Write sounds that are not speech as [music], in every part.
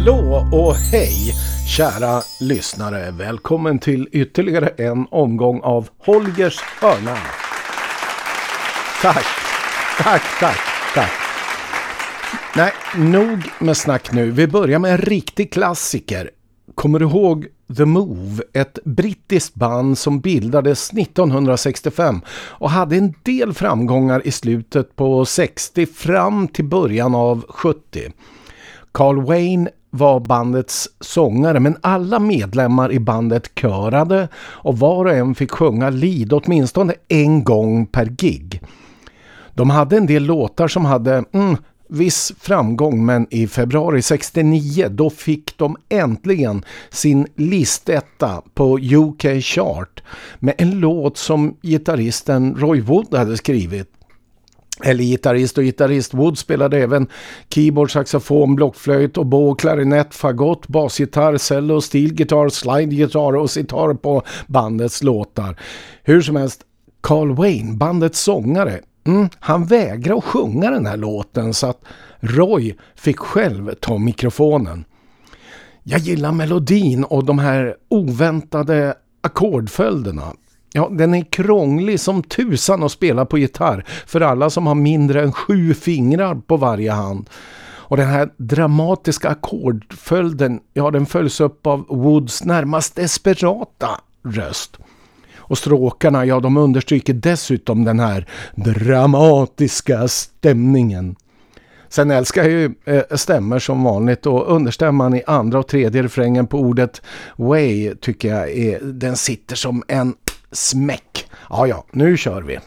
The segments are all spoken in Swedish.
Hallå och hej kära lyssnare. Välkommen till ytterligare en omgång av Holgers hörna. Tack, tack, tack, tack. Nej, nog med snack nu. Vi börjar med en riktig klassiker. Kommer du ihåg The Move? Ett brittiskt band som bildades 1965 och hade en del framgångar i slutet på 60 fram till början av 70. Carl Wayne var bandets sångare men alla medlemmar i bandet körade och var och en fick sjunga lead åtminstone en gång per gig. De hade en del låtar som hade mm, viss framgång men i februari 69 då fick de äntligen sin listetta på UK Chart med en låt som gitarristen Roy Wood hade skrivit eller gitarrist och gitarrist. Wood spelade även keyboard, saxofon, blockflöjt, oboe, klarinett, fagott, basgitarr, cello, stilgitarr, slidegitarr och sitar på bandets låtar. Hur som helst, Carl Wayne, bandets sångare, mm, han vägrade att sjunga den här låten så att Roy fick själv ta mikrofonen. Jag gillar melodin och de här oväntade ackordföljderna. Ja, den är krånglig som tusan att spela på gitarr för alla som har mindre än sju fingrar på varje hand. Och den här dramatiska ackordföljden, ja den följs upp av Woods närmast desperata röst. Och stråkarna, ja de understryker dessutom den här dramatiska stämningen. Sen älskar jag ju eh, stämmer som vanligt och understämman i andra och tredje refrängen på ordet way tycker jag är, den sitter som en smäck. Ja, ja, nu kör vi.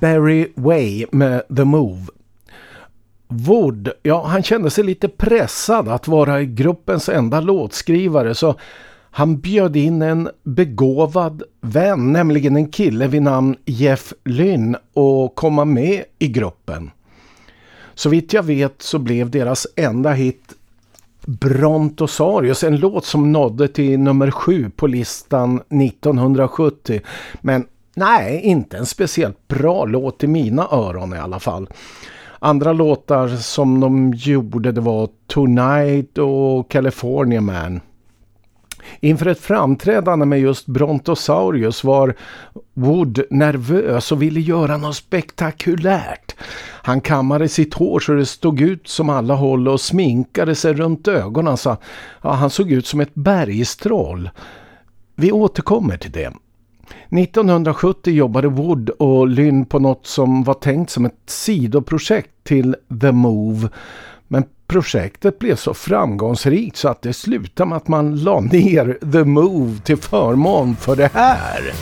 Barry Way med The Move. Wood, ja han kände sig lite pressad att vara gruppens enda låtskrivare så han bjöd in en begåvad vän, nämligen en kille vid namn Jeff Lynn och komma med i gruppen. Så vitt jag vet så blev deras enda hit Brontosarius, en låt som nådde till nummer sju på listan 1970. Men nej, inte en speciellt bra låt i mina öron i alla fall. Andra låtar som de gjorde det var Tonight och California Man. Inför ett framträdande med just Brontosaurus var Wood nervös och ville göra något spektakulärt. Han kammade sitt hår så det stod ut som alla håll och sminkade sig runt ögonen så ja, han såg ut som ett bergstroll. Vi återkommer till det. 1970 jobbade Wood och Lynn på något som var tänkt som ett sidoprojekt till The Move. Men projektet blev så framgångsrikt så att det slutade med att man la ner The Move till förmån för det här.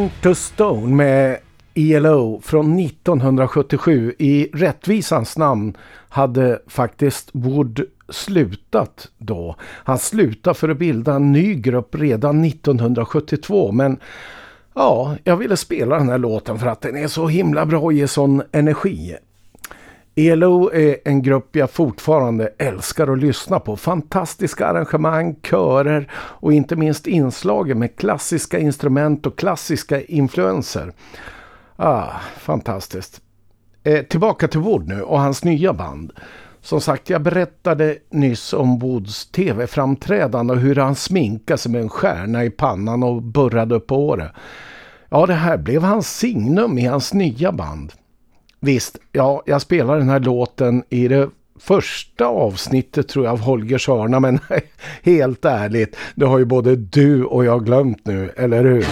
Turn to Stone med ELO från 1977. I rättvisans namn hade faktiskt Wood slutat då. Han slutade för att bilda en ny grupp redan 1972 men ja, jag ville spela den här låten för att den är så himla bra och ger sån energi. ELO är en grupp jag fortfarande älskar att lyssna på. Fantastiska arrangemang, körer och inte minst inslagen med klassiska instrument och klassiska influenser. Ah, fantastiskt. Eh, tillbaka till Wood nu och hans nya band. Som sagt, jag berättade nyss om Woods tv-framträdande och hur han sminkade sig med en stjärna i pannan och burrade upp året. Ja, det här blev hans signum i hans nya band. Visst, ja, jag spelar den här låten i det första avsnittet tror jag av Holgers hörna, men [laughs] helt ärligt, det har ju både du och jag glömt nu, eller hur?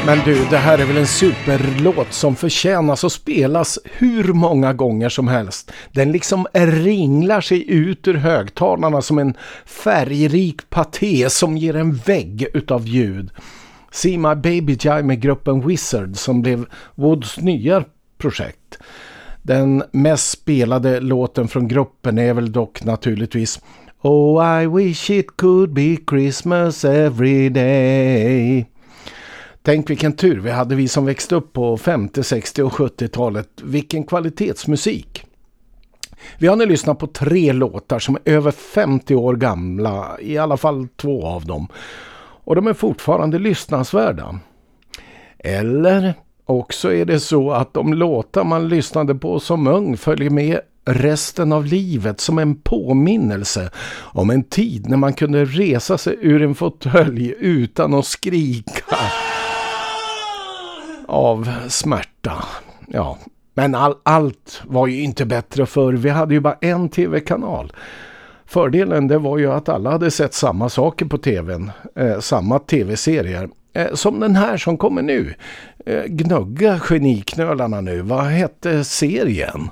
Ja men du, det här är väl en superlåt som förtjänas att spelas hur många gånger som helst. Den liksom ringlar sig ut ur högtalarna som en färgrik paté som ger en vägg utav ljud. See My Baby Jive med gruppen Wizard som blev Woods nya projekt. Den mest spelade låten från gruppen är väl dock naturligtvis Oh I wish it could be Christmas every day. Tänk vilken tur vi hade vi som växte upp på 50-, 60 och 70-talet. Vilken kvalitetsmusik. Vi har nu lyssnat på tre låtar som är över 50 år gamla, i alla fall två av dem. Och de är fortfarande lyssnansvärda. Eller också är det så att de låtar man lyssnade på som ung följer med resten av livet som en påminnelse om en tid när man kunde resa sig ur en fåtölj utan att skrika av smärta. Ja, men all, allt var ju inte bättre för vi hade ju bara en tv-kanal. Fördelen det var ju att alla hade sett samma saker på tvn, eh, samma tv-serier. Eh, som den här som kommer nu. Eh, gnugga geniknölarna nu, vad hette serien?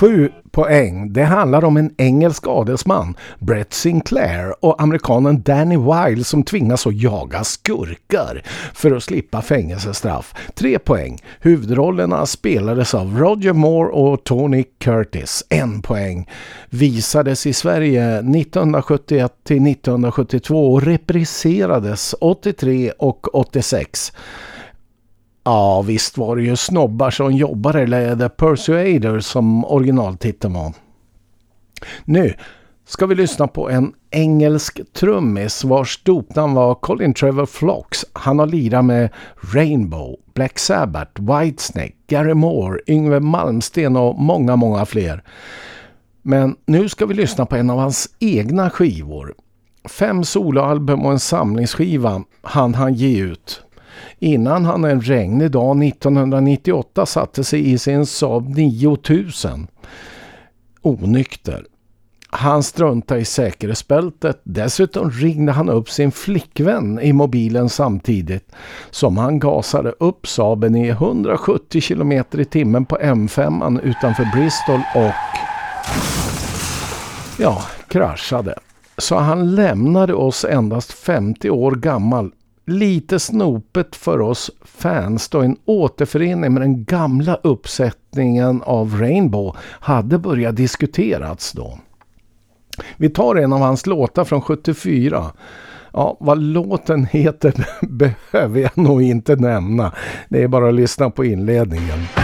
7 poäng. Det handlar om en engelsk adelsman, Brett Sinclair och amerikanen Danny Wilde som tvingas att jaga skurkar för att slippa fängelsestraff. 3 poäng. Huvudrollerna spelades av Roger Moore och Tony Curtis. 1 poäng. Visades i Sverige 1971 till 1972 och repriserades 83 och 86. Ja, visst var det ju snobbar som jobbar eller The Persuader som originaltiteln var. Nu ska vi lyssna på en engelsk trummis vars dopnamn var Colin Trevor Flocks. Han har lirat med Rainbow, Black Sabbath, Whitesnake, Gary Moore, Yngve Malmsten och många, många fler. Men nu ska vi lyssna på en av hans egna skivor. Fem soloalbum och en samlingsskiva han han ge ut innan han en regnig dag 1998 satte sig i sin Saab 9000. Onykter. Han struntade i säkerhetsbältet. Dessutom ringde han upp sin flickvän i mobilen samtidigt som han gasade upp Saaben i 170 km i timmen på M5 utanför Bristol och ja, kraschade. Så han lämnade oss endast 50 år gammal lite snopet för oss fans då en återförening med den gamla uppsättningen av Rainbow hade börjat diskuterats då. Vi tar en av hans låtar från 74. Ja, vad låten heter [laughs] behöver jag nog inte nämna. Det är bara att lyssna på inledningen.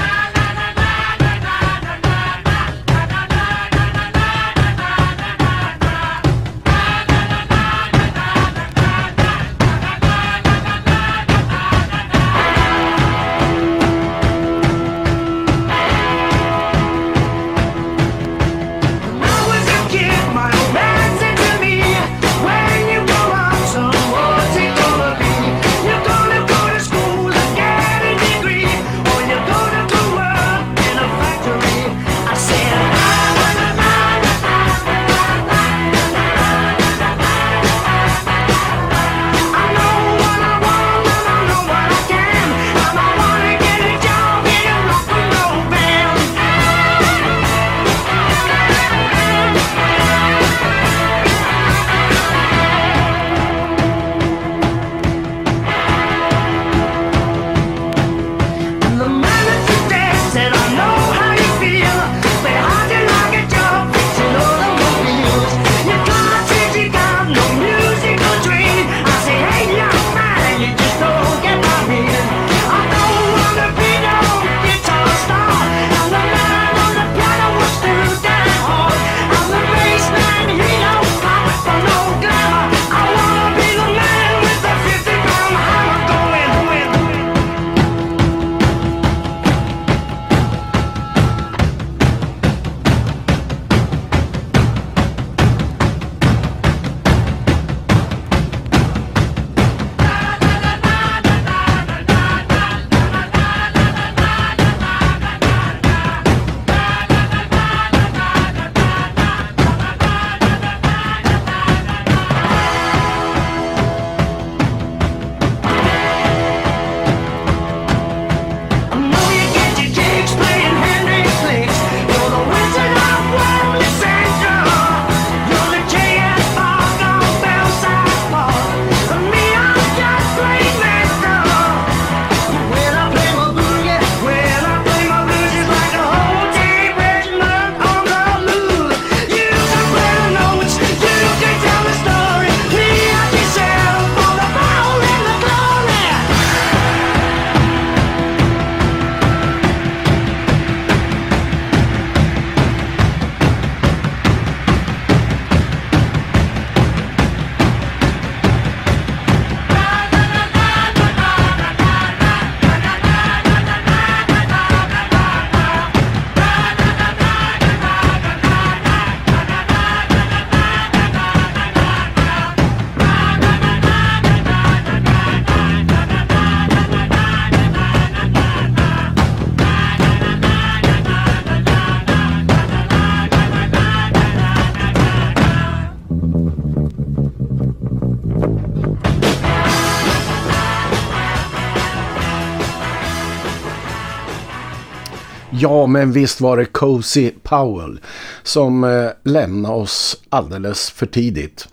Ja, men visst var det Cozy Powell som eh, lämnade oss alldeles för tidigt.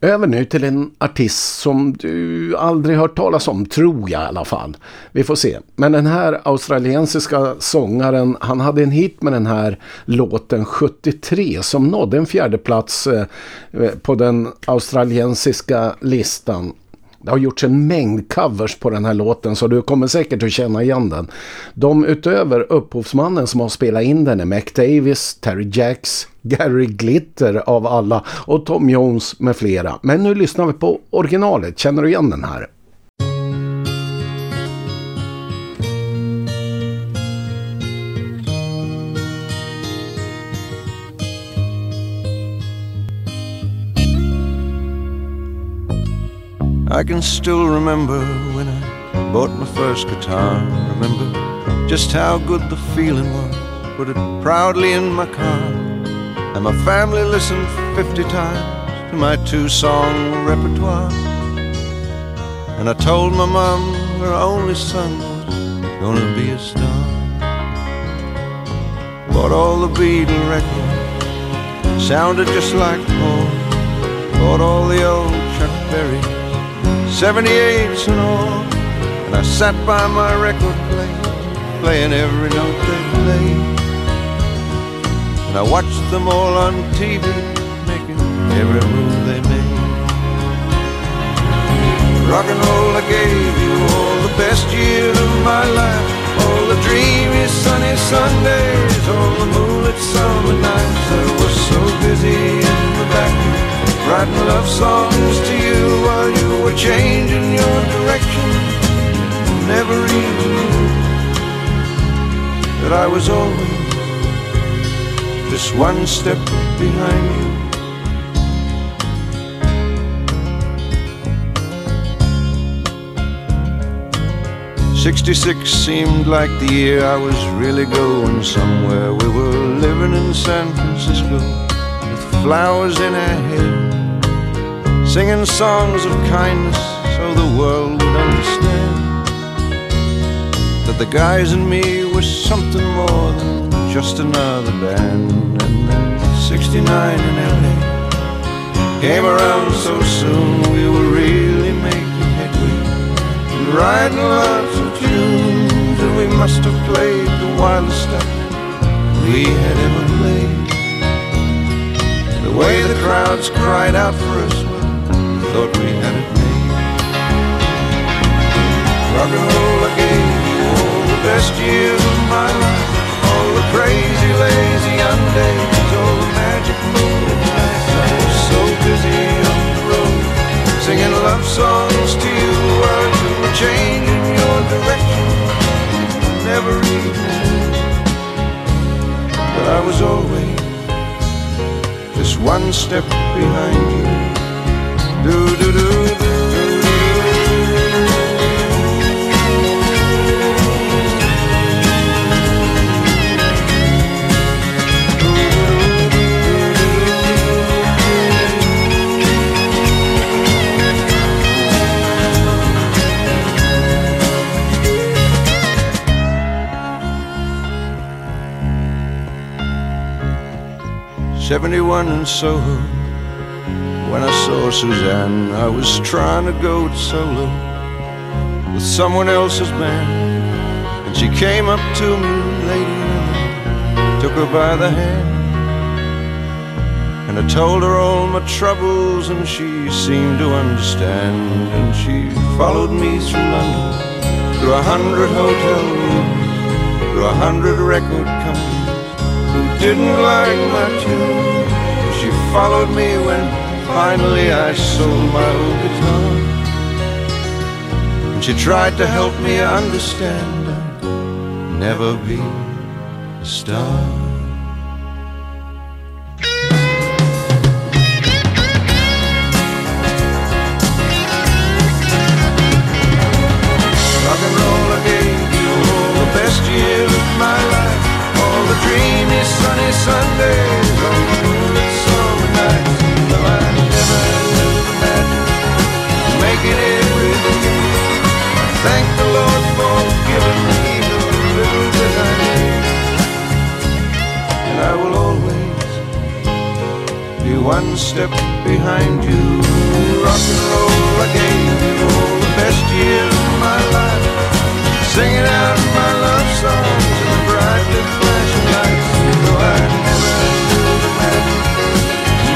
Över nu till en artist som du aldrig hört talas om, tror jag i alla fall. Vi får se. Men den här australiensiska sångaren, han hade en hit med den här låten 73 som nådde en fjärde plats eh, på den australiensiska listan. Det har gjorts en mängd covers på den här låten så du kommer säkert att känna igen den. De utöver upphovsmannen som har spelat in den är Mac Davis, Terry Jacks, Gary Glitter av alla och Tom Jones med flera. Men nu lyssnar vi på originalet. Känner du igen den här? I can still remember when I bought my first guitar. Remember just how good the feeling was. Put it proudly in my car. And my family listened 50 times to my two song repertoire. And I told my mom her only son was gonna be a star. Bought all the Beatle records, sounded just like Paul. Bought all the old Chuck Berry 78s and all. And I sat by my record player, playing every note they played. And I watched them all on TV, making every move they made. Rock and roll, I gave you all the best years of my life. All the dreamy sunny Sundays, all the moonlit summer nights. I was so busy in the back writing love songs to you while you were changing your direction. Never even knew that I was always just one step behind you. Sixty-six seemed like the year I was really going somewhere. We were living in San Francisco flowers in our hair singing songs of kindness so the world would understand that the guys and me were something more than just another band. And then 69 in LA came around so soon, we were really making headway and writing lots of tunes, and we must have played the wildest stuff we had ever played. The way the crowds cried out for us we thought we had it made. Rock and roll, you all the best years of my life. All the crazy, lazy young days, all the magic moonlit nights. I was so busy on the road, singing love songs to you while you were changing your direction. Never even that I was always one step behind you. Do do do do. 71 in Soho when I saw Suzanne, I was trying to go it solo with someone else's band. And she came up to me, lady, and took her by the hand. And I told her all my troubles, and she seemed to understand. And she followed me through London, through a hundred hotel rooms, through a hundred record companies who didn't like my tune. She followed me when Finally, I sold my old guitar. And she tried to help me understand I'd never be a star. Rock and roll, you the best dreamy sunny Sundays on moonlit summer nights. Though I never knew making it with you. I thank the Lord for giving me the little bit I need. And I will always be one step behind you. Rock and roll, I gave you all the best years of my life. Singing out my love songs in the bright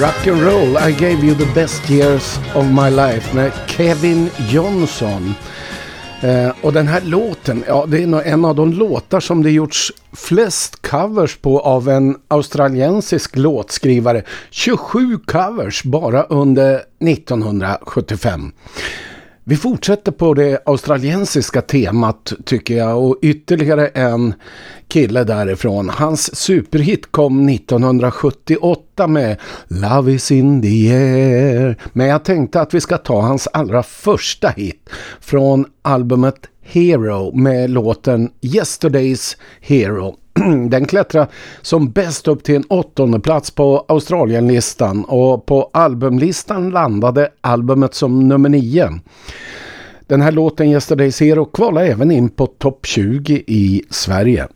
Rock and roll, I gave you the best years of my life med Kevin Johnson. Eh, och den här låten, ja det är en av de låtar som det gjorts flest covers på av en australiensisk låtskrivare. 27 covers bara under 1975. Vi fortsätter på det australiensiska temat tycker jag och ytterligare en kille därifrån. Hans superhit kom 1978 med Love is in the air. Men jag tänkte att vi ska ta hans allra första hit från albumet Hero med låten Yesterday's Hero. [clears throat] den klättrade som bäst upp till en åttonde plats på Australienlistan och på albumlistan landade albumet som nummer nio. Den här låten Yesterday Zero kvalar även in på topp 20 i Sverige.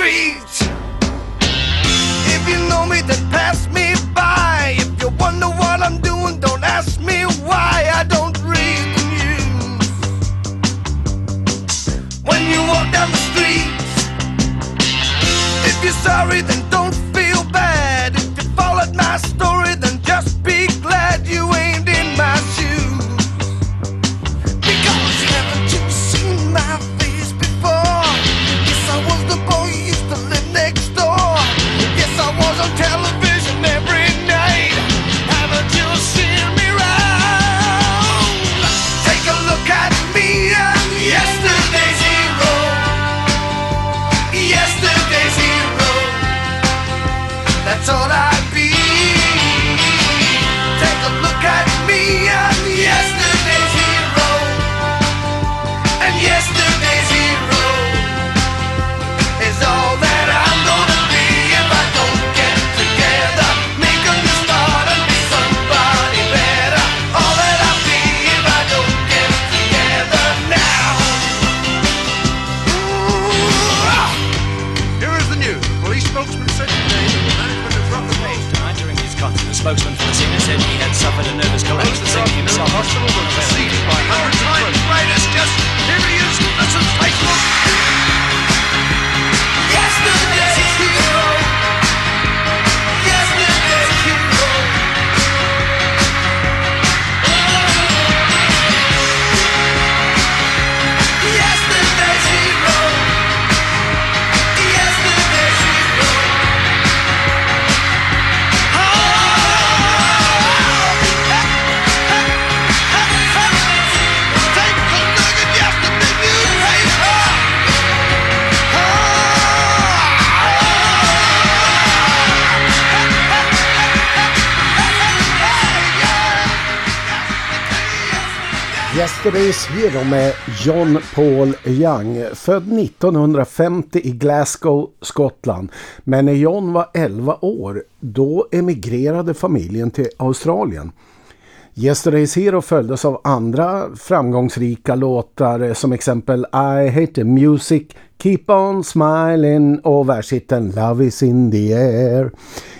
street. If you know me, then pass me by. If you wonder what I'm doing, don't ask me why. I don't read the news. When you walk down the street, if you're sorry, then Yesterday's Hero med John Paul Young. Född 1950 i Glasgow, Skottland. Men när John var 11 år, då emigrerade familjen till Australien. Yesterday's Hero följdes av andra framgångsrika låtar som exempel I Hate the Music, Keep On Smiling och världshitten Love is in the air.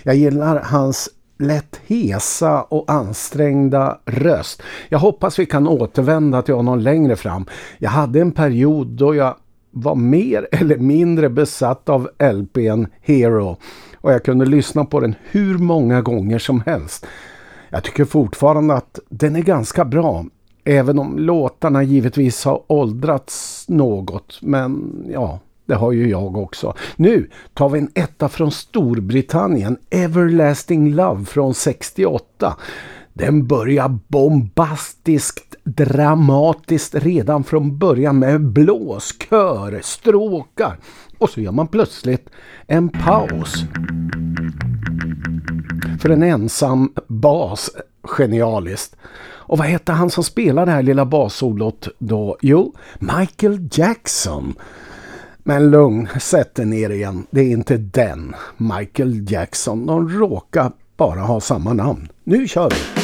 Jag gillar hans lätt hesa och ansträngda röst. Jag hoppas vi kan återvända till honom längre fram. Jag hade en period då jag var mer [laughs] eller mindre besatt av LPn Hero och jag kunde lyssna på den hur många gånger som helst. Jag tycker fortfarande att den är ganska bra. Även om låtarna givetvis har åldrats något. Men ja, det har ju jag också. Nu tar vi en etta från Storbritannien. Everlasting Love från 68. Den börjar bombastiskt, dramatiskt redan från början med blås, kör, stråkar. Och så gör man plötsligt en paus. För en ensam bas, genialiskt. Och vad hette han som spelade det här lilla bassolot då? Jo, Michael Jackson. Men lugn, sätt dig ner igen. Det är inte den, Michael Jackson. De råkar bara ha samma namn. Nu kör vi!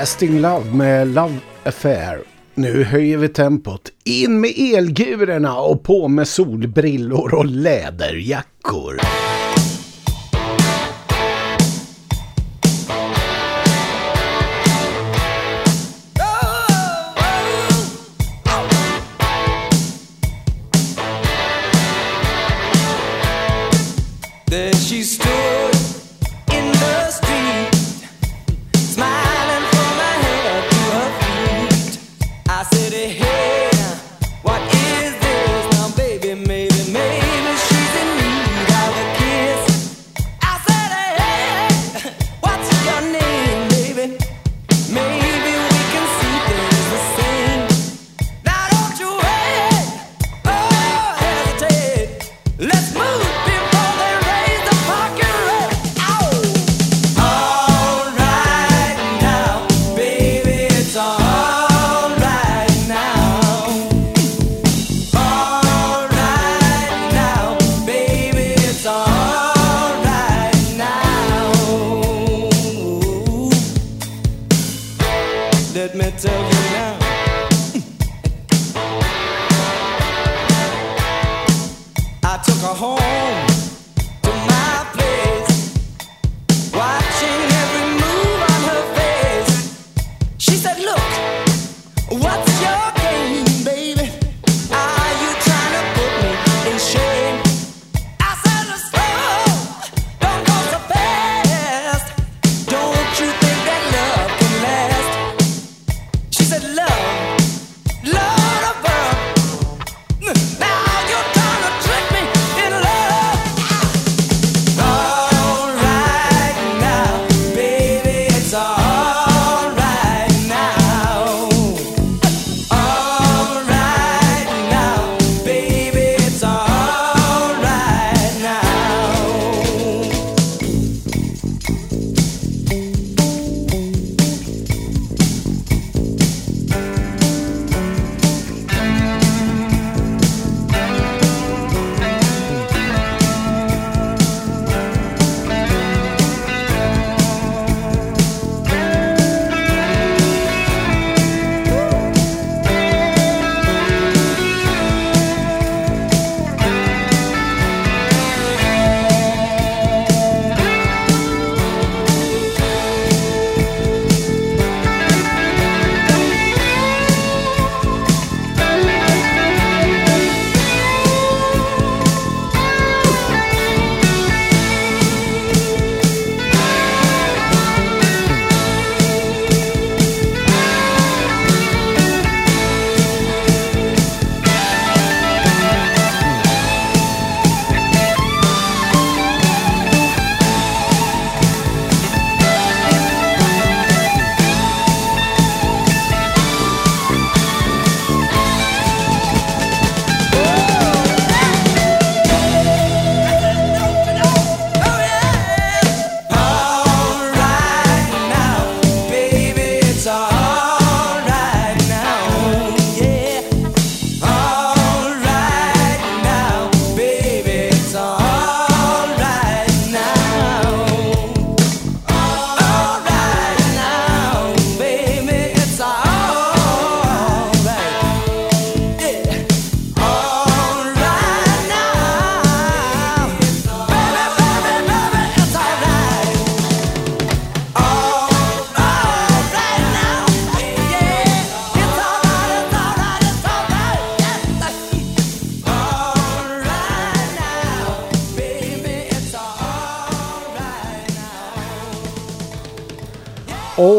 Lasting Love med Love Affair. Nu höjer vi tempot. In med elgurorna och på med solbrillor och läderjackor.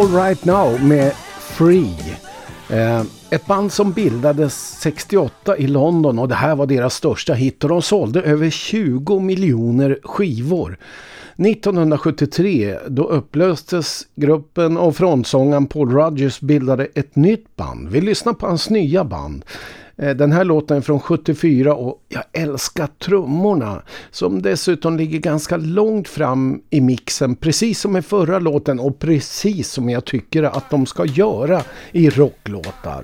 All Right Now med Free. Eh, ett band som bildades 68 i London och det här var deras största hit och de sålde över 20 miljoner skivor. 1973 då upplöstes gruppen och frontsångaren Paul Rogers bildade ett nytt band. Vi lyssnar på hans nya band. Eh, den här låten är från 74 och jag älskar trummorna som dessutom ligger ganska långt fram i mixen precis som i förra låten och precis som jag tycker att de ska göra i rocklåtar.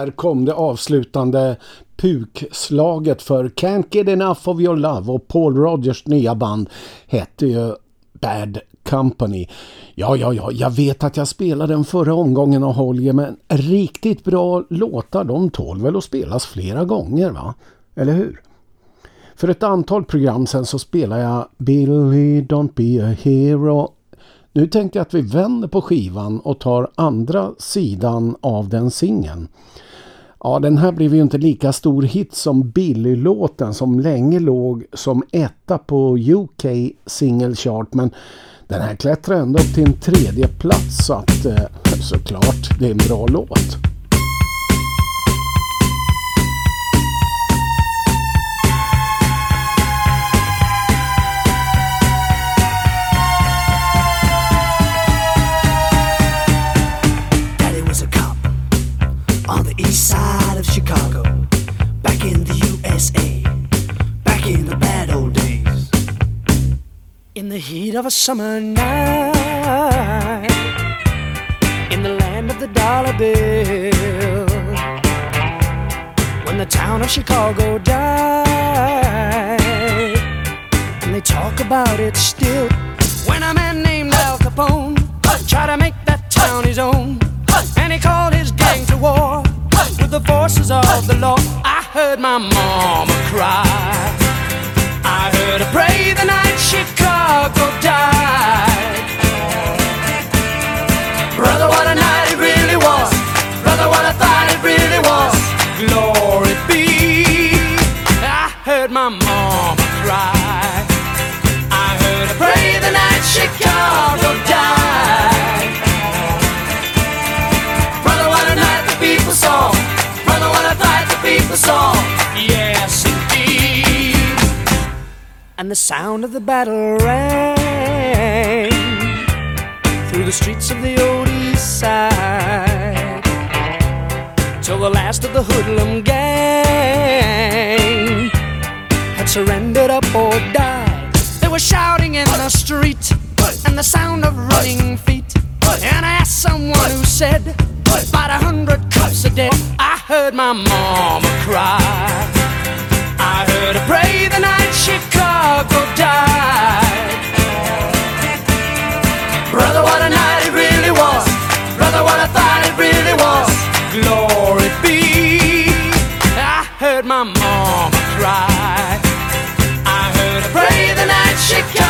Där kom det avslutande pukslaget för Can't Get Enough of Your Love och Paul Rogers nya band hette ju Bad Company. Ja, ja, ja, jag vet att jag spelade den förra omgången av Holger men riktigt bra låtar de tål väl att spelas flera gånger va? Eller hur? För ett antal program sen så spelar jag Billy Don't Be a Hero. Nu tänkte jag att vi vänder på skivan och tar andra sidan av den singeln. Ja, den här blev ju inte lika stor hit som Billy-låten som länge låg som etta på UK single chart men den här klättrar ändå upp till en tredje plats så att eh, såklart det är en bra låt. East side of Chicago, back in the USA, back in the bad old days. In the heat of a summer night, in the land of the dollar bill, when the town of Chicago died, and they talk about it still. When a man named Al Capone tried to make that town his own, and he called his gang to war the forces of the law. I heard my mama cry. I heard her pray the night Chicago died. Brother, what a night it really was. Brother, what I thought it really was. Glory be. I heard my mama cry. I heard her pray the night Chicago died. And the sound of the battle rang through the streets of the old east side till the last of the hoodlum gang had surrendered up or died. They were shouting in the street and the sound of running feet. And I asked someone who said, about a hundred cops are dead. I heard my mama cry. I heard her pray Chicago died. Brother, what a night it really was. Brother, what it really was. Glory be. I heard my mama cry. I heard her pray the night Chicago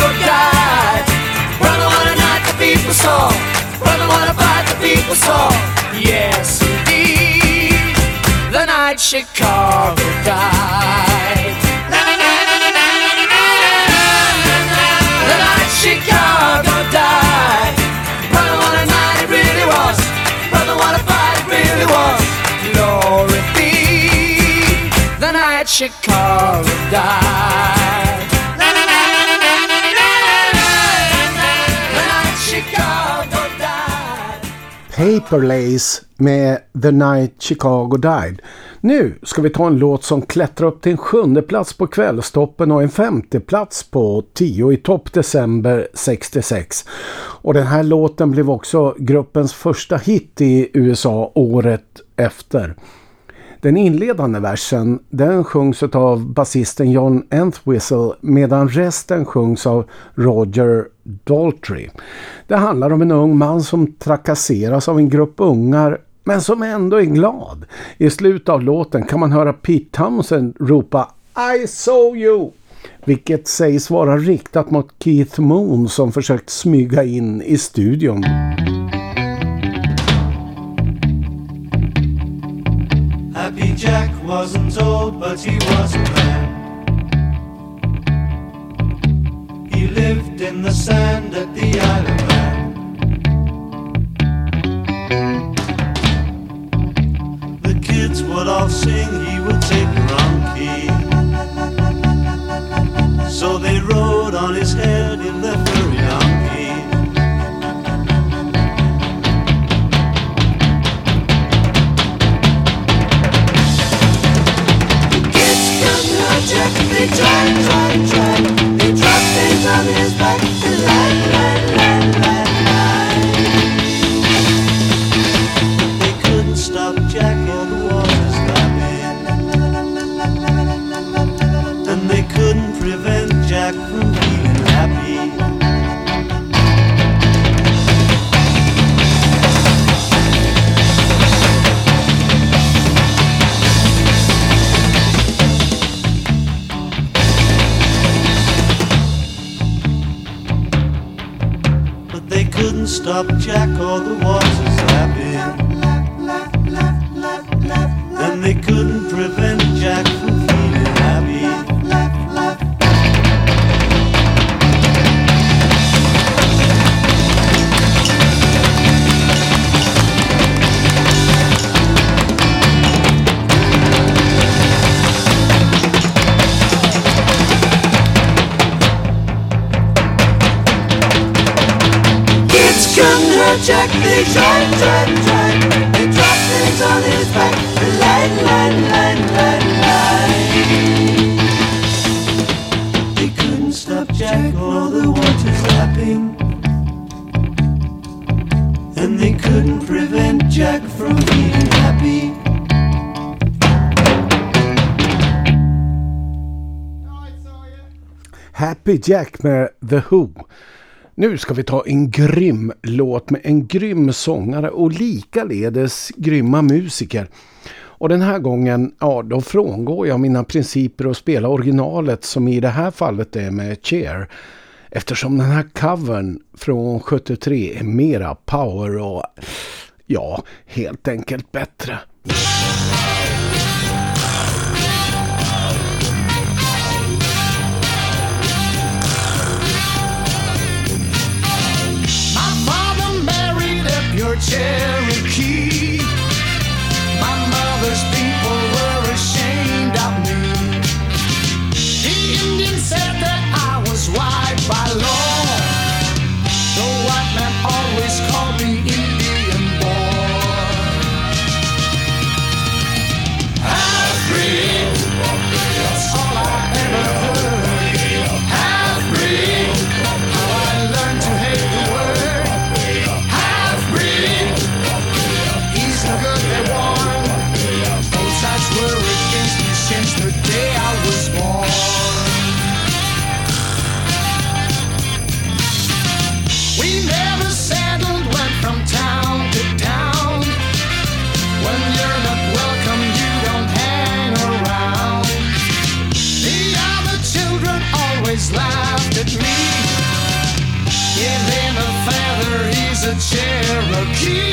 was all. Yes, indeed, the night Chicago died. The night Chicago died. Brother, what a night it really was. Brother, what a fight really was. Glory be, the night Chicago died. Paper Lace med The Night Chicago Died. Nu ska vi ta en låt som klättrar upp till en sjunde plats på kvällstoppen och en femte plats på 10 i topp december 66. Och den här låten blev också gruppens första hit i USA året efter. Den inledande versen den sjungs av basisten John Entwistle medan resten sjungs av Roger Daltrey. Det handlar om en ung man som trakasseras av en grupp ungar men som ändå är glad. I slutet av låten kan man höra Pete Townsend ropa I saw you! Vilket sägs vara riktat mot Keith Moon som försökt smyga in i studion. wasn't old, but he was a man. He lived in the sand at the island. kids would all sing, he would take the wrong key. So they rode on his head in Thank. Happy Jack med The Who. Nu ska vi ta en grym låt med en grym sångare och likaledes grymma musiker. Och den här gången, ja då frångår jag mina principer att spela originalet som i det här fallet är med Cher. Eftersom den här covern från 73 är mera power och ja, helt enkelt bättre. yeah. Cherokee.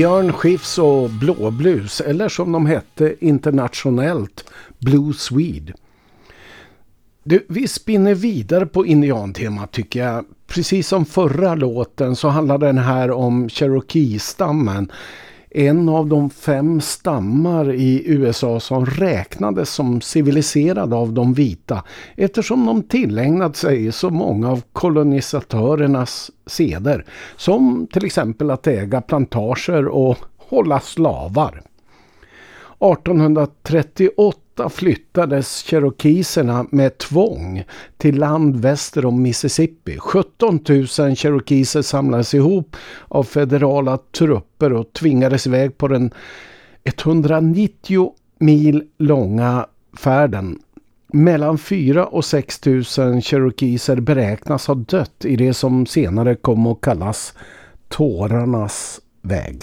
Björn Skifs och Blåblus eller som de hette internationellt Blue Swede. Du, vi spinner vidare på indiantema tycker jag. Precis som förra låten så handlar den här om Cherokee-stammen en av de fem stammar i USA som räknades som civiliserade av de vita eftersom de tillägnat sig så många av kolonisatörernas seder som till exempel att äga plantager och hålla slavar. 1838 flyttades cherokiserna med tvång till land väster om Mississippi. 17 000 cherokiser samlades ihop av federala trupper och tvingades iväg på den 190 mil långa färden. Mellan 4 och 6 000 cherokiser beräknas ha dött i det som senare kom att kallas tårarnas väg.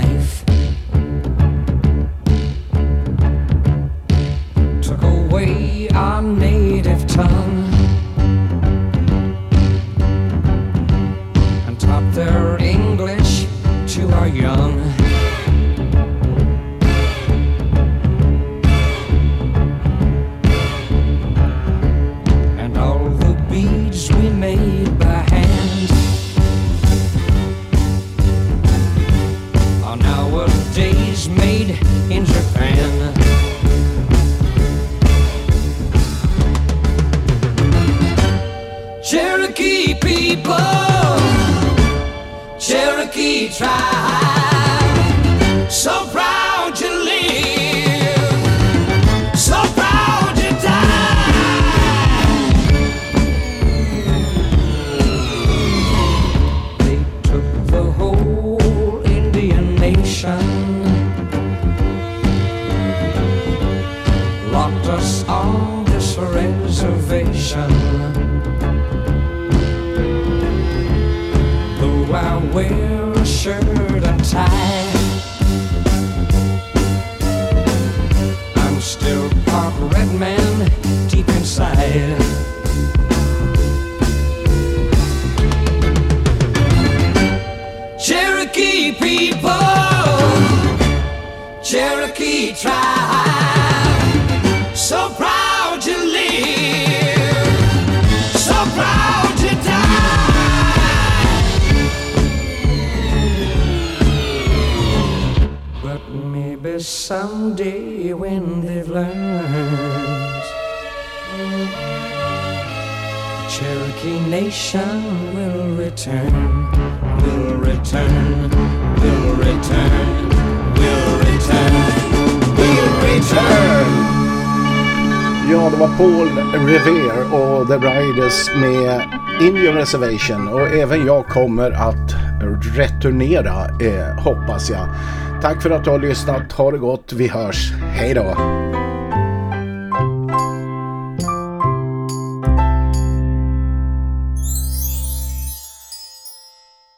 Cherokee tribe. Someday when they've learned Cherokee Nation will return, will return, will return, will return, will return. Ja, det var Paul Revere och The Riders med Indian Reservation och även jag kommer att returnera, eh, hoppas jag. Tack för att du har lyssnat. Ha det gott. Vi hörs. Hej då.